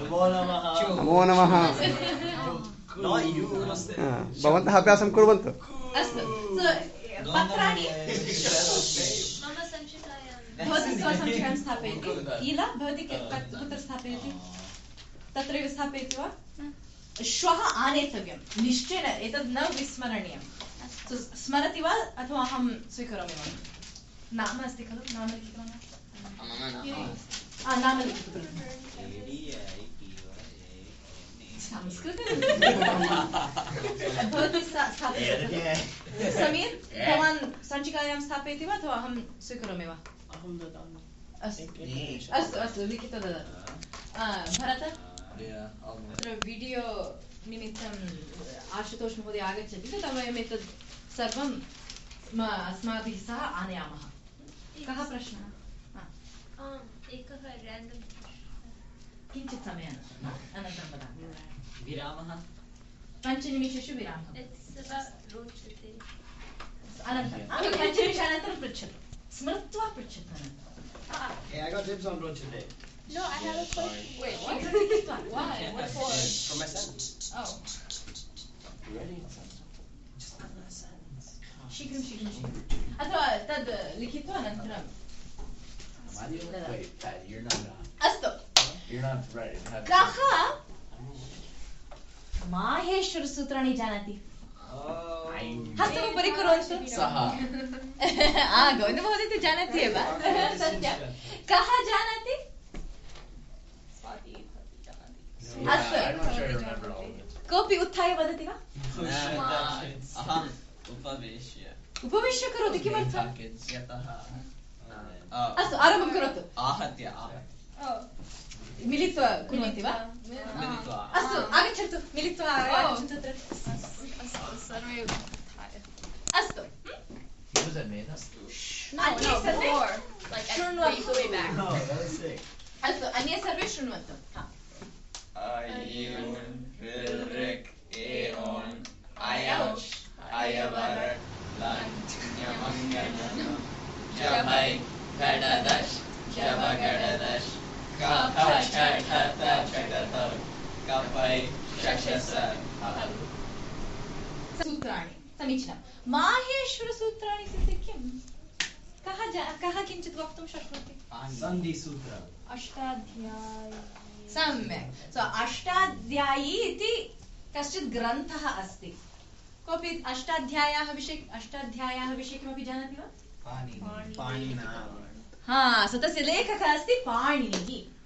नमो। नमः हा, भवन्तः अभ्यासं कुर्वन्तु। पत्राणि भवती स्वसङ्ख्यां स्थापयति। ईला भवती कुत्र स्थापयति? तत्रैव स्थापयति वा? श्वः आनेतव्यं। निश्चयेन एतद् न विस्मरणीयं। स्मरति वा अथवा अहं स्वीकरोमि वा? नाम अस्ति खलु? नाम लिखितवान् वा? आ, लिखतु संस्कृते भवती सा- स्थापयति समीर् भवान् सञ्चिकायां स्थापयति वा अथवा अहं स्वीकरोमि वा अस्तु अस्तु अस्तु लिखित्वा ददातु भरत तत्र वीडियो निमित्तम् आशुतोष महोदय आगच्छति तदा वयम् एतत् सर्वं स्म- अस्माभिः सह आनयामः कः प्रश्नः एकः रेण्डम् किञ्चित् समयः अनन्तरं विरामः पञ्चनिमिषेषु विरामः रोचते अनन्तरं पृच्छतु स्मृत्वा पृच्छतु अनन्तरं Hey, I got tips on road today. No, I have a question. Wait, what? Why? What for? For my sentence. Oh. Ready? Just a little sentence. शीघ्रं शीघ्रं शीघ्रं अथवा तद् लिखित्वा अनन्तरं Why do you wait, Pat? You're not. Uh, अस्तु you're not ready. to कः माहेश्वरसूत्राणि जानाति. हस्तमुपरि कुर्वन्तु सः आ गोविन्दमहोदय तु जानाति एव सत्यं कः जानाति. कोऽपि उत्थाय वदति वा उपवेश्य उपविश्य करोति किमर्थं अस्तु आरम्भं करोतु. आहत्य आहत्य मिलित्वा कुर्वन्ति वा? मिलित्वा tu, mieli tu oh. Sorry. Astu. What does that mean? Astu. No, no, before. Like, at the way back. No, that's sick. Astu, a nije sad više nuto. Aion, virrek, eon, aiauš, aiavara, lant, njamangana, jamai, kadadash, jamagadash, kapha, chata, chata, chata, Shashasa, सूत्राणि समीचीनं। माहेश्वरसूत्राणि इत्युक्ते किं? कः कः किञ्चित् वक्तुं शक्नोति? Sandhi Ashtadhyayi. सम्यक्। सो अष्टाध्यायी इति कश्चित् ग्रन्थः अस्ति। कोऽपि अष्टाध्यायाः विषये अष्टाध्यायाः विषये किमपि जानाति वा? हा सो तस्य लेखकः अस्ति पाणिनिः।